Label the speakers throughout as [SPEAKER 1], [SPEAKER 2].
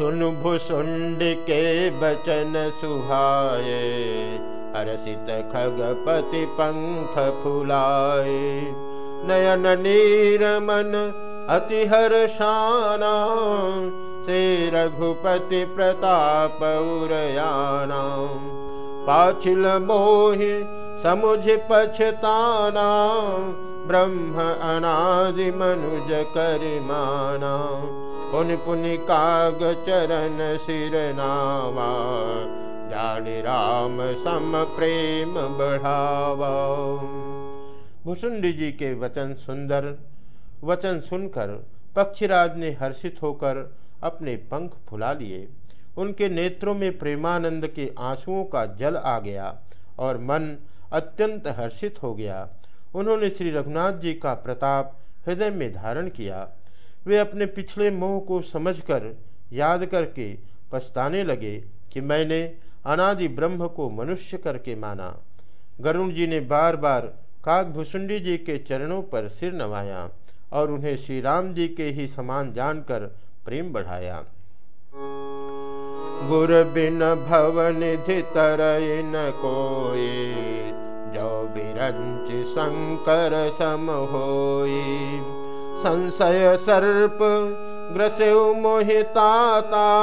[SPEAKER 1] भुसुंड के बचन सुहाए हरसित खगपति फुलाए। नयन नीर मन अति हर्षाना से रघुपति प्रताप उरयाना। पाछिल मोहि समुझ पछताना ब्रह्म अनादि मनुज करिमाना। पुन पुन काग चरण सिर नावा। जानि राम सम प्रेम बढ़ावा। भुसुंडी जी के वचन सुंदर वचन सुनकर पक्षीराज ने हर्षित होकर अपने पंख फुला लिए। उनके नेत्रों में प्रेमानंद के आंसुओं का जल आ गया और मन अत्यंत हर्षित हो गया। उन्होंने श्री रघुनाथ जी का प्रताप हृदय में धारण किया। वे अपने पिछले मोह को समझकर याद करके पछताने लगे कि मैंने अनादि ब्रह्म को मनुष्य करके माना। गरुण जी ने बार बार काकभूषुंडी जी के चरणों पर सिर नवाया और उन्हें श्री राम जी के ही समान जानकर प्रेम बढ़ाया। गुर बिन भवन तर न कोई जो बिरंच शंकर सम होई संशय सर्प ग्रसेव मोहिताता।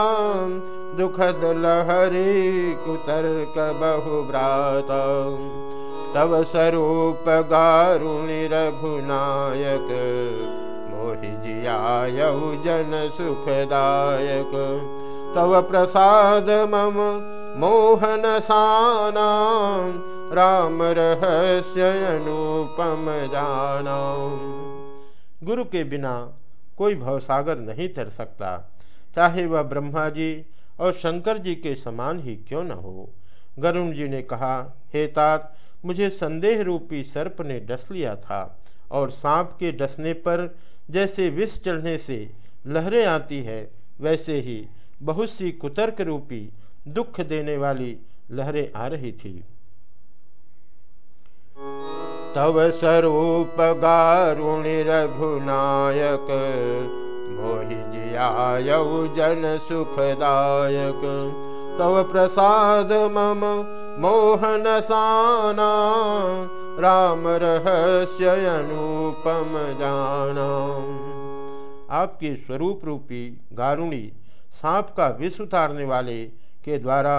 [SPEAKER 1] दुखद लहरी कुतर्क बहुव्रात। तव स्वरूप गारुणि रघुनायक। मोहि जियायऊ जन सुखदायक। तव प्रसाद मम मोहन साना राम रहस्य अनुपम जाना गुरु के बिना कोई भवसागर नहीं तर सकता। चाहे वह ब्रह्मा जी और शंकर जी के समान ही क्यों न हो? गरुण जी ने कहा, हे तात, मुझे संदेह रूपी सर्प ने डस लिया था और सांप के डसने पर जैसे विष चढ़ने से लहरें आती है, वैसे ही बहुत सी कुतर्क रूपी दुख देने वाली लहरें आ रही थी। तव स्वरूप गारुणि रघुनायक, मोहि जन सुखदायक। तव प्रसाद मम मोहन साना, राम रहस्य अनुपम जाना। आपके स्वरूप रूपी गारुणी सांप का विष उतारने वाले के द्वारा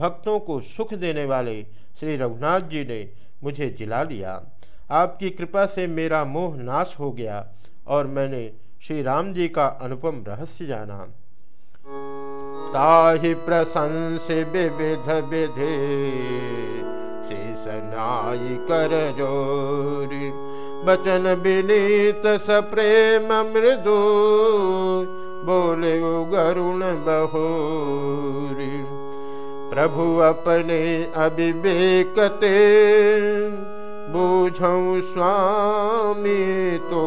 [SPEAKER 1] भक्तों को सुख देने वाले श्री रघुनाथ जी ने मुझे जिला लिया। आपकी कृपा से मेरा मोह नाश हो गया और मैंने श्री राम जी का अनुपम रहस्य जाना। ताहि विविध विधि शेषनाई कर जोरी। बचन विनीत सप्रेम मृदु, बोले गरुण बहोरी प्रभु अपने अभिवेकते बूझऊ स्वामी तो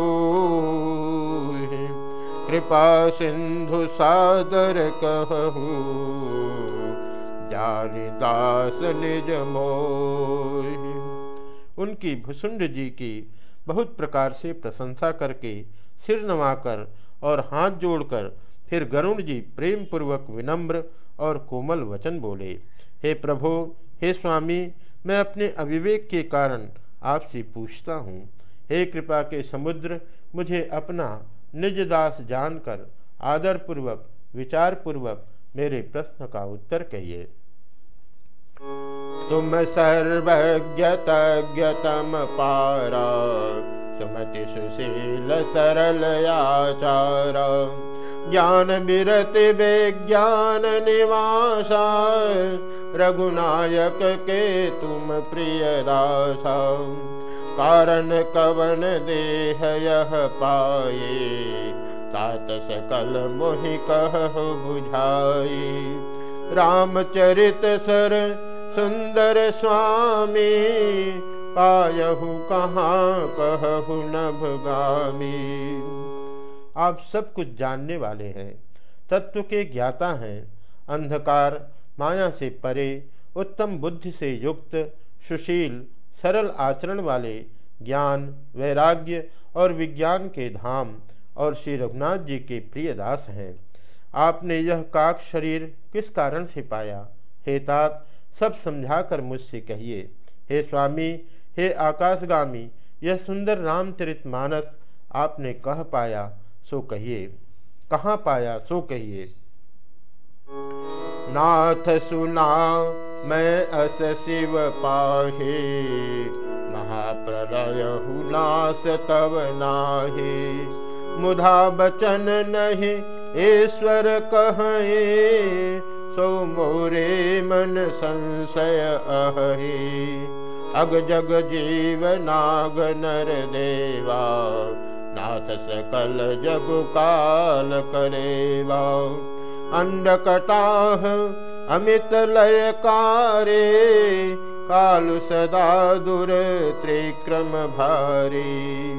[SPEAKER 1] कृपा सिंधु सादर कहू दास निज उनकी भुसुंड जी की बहुत प्रकार से प्रशंसा करके सिर नवाकर और हाथ जोड़कर फिर गरुण जी प्रेम पूर्वक विनम्र और कोमल वचन बोले, हे प्रभो, हे स्वामी, मैं अपने अविवेक के कारण आपसे पूछता हूँ। हे कृपा के समुद्र, मुझे अपना निज दास जानकर आदरपूर्वक, विचारपूर्वक मेरे प्रश्न का उत्तर कहिए। तुम सर्वज्ञतज्ञतम पारा सुमति सुशील सरल आचार ज्ञान विरति विज्ञान निवासा रघुनायक के तुम प्रिय दासा कारण कवन देह यह पाए तात सकल मोहि कह बुझाई रामचरित सर सुंदर स्वामी। पायहु कहाँ कहु नभगामी। आप सब कुछ जानने वाले हैं, तत्व के ज्ञाता हैं, अंधकार माया से परे, उत्तम बुद्धि से युक्त, सुशील, सरल आचरण वाले, ज्ञान, वैराग्य और विज्ञान के धाम और श्री रघुनाथ जी के प्रिय दास हैं। आपने यह काक शरीर किस कारण से पाया? हे तात, सब समझाकर मुझसे कहिए। हे स्वामी, हे आकाशगामी, यह सुंदर रामचरित मानस आपने कह पाया, सो कहिए। कहाँ पाया, सो कहिए। नाथ सुना, मैं अस शिव पाहे, महाप्रलय नाश तब नाहे। मुधा बचन नहीं, ईश्वर कहे सो मोरे मन संशय अहे अग जग जीव नाग नर देवा। नाथ सकल जग काल करेवा। अंडकटाह अमित लय कारे। कालु सदा दुर त्रिक्रम भारी।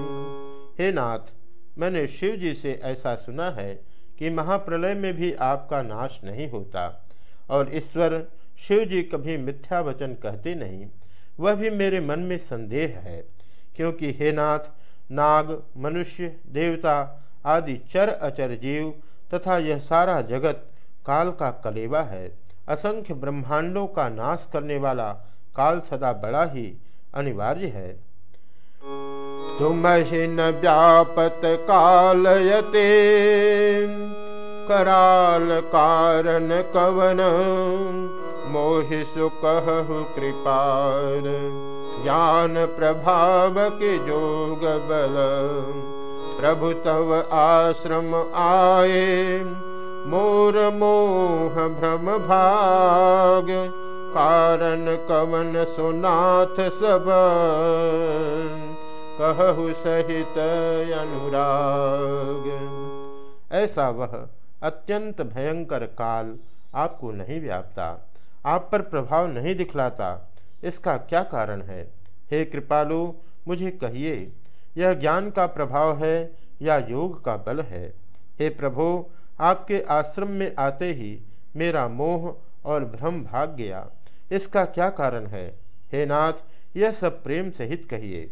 [SPEAKER 1] हे नाथ, मैंने शिव जी से ऐसा सुना है कि महाप्रलय में भी आपका नाश नहीं होता। और ईश्वर शिव जी कभी मिथ्या वचन कहते नहीं। वह भी मेरे मन में संदेह है, क्योंकि हे नाथ, नाग, मनुष्य, देवता आदि चर अचर जीव तथा यह सारा जगत काल का कलेवा है। असंख्य ब्रह्मांडों का नाश करने वाला काल सदा बड़ा ही अनिवार्य है। तुम न व्यापत कालयते कराल कारण कवन मोहि सुकहु कृपाल। ज्ञान प्रभाव के जोग बल, प्रभु तव आश्रम आए मोर मोह भ्रम भाग, कारण कवन सुनाथ सब। कहु सहित अनुराग। ऐसा वह अत्यंत भयंकर काल आपको नहीं व्यापता, आप पर प्रभाव नहीं दिखलाता। इसका क्या कारण है? हे कृपालु, मुझे कहिए, यह ज्ञान का प्रभाव है या योग का बल है? हे प्रभु, आपके आश्रम में आते ही मेरा मोह और भ्रम भाग गया। इसका क्या कारण है? हे नाथ, यह सब प्रेम सहित कहिए।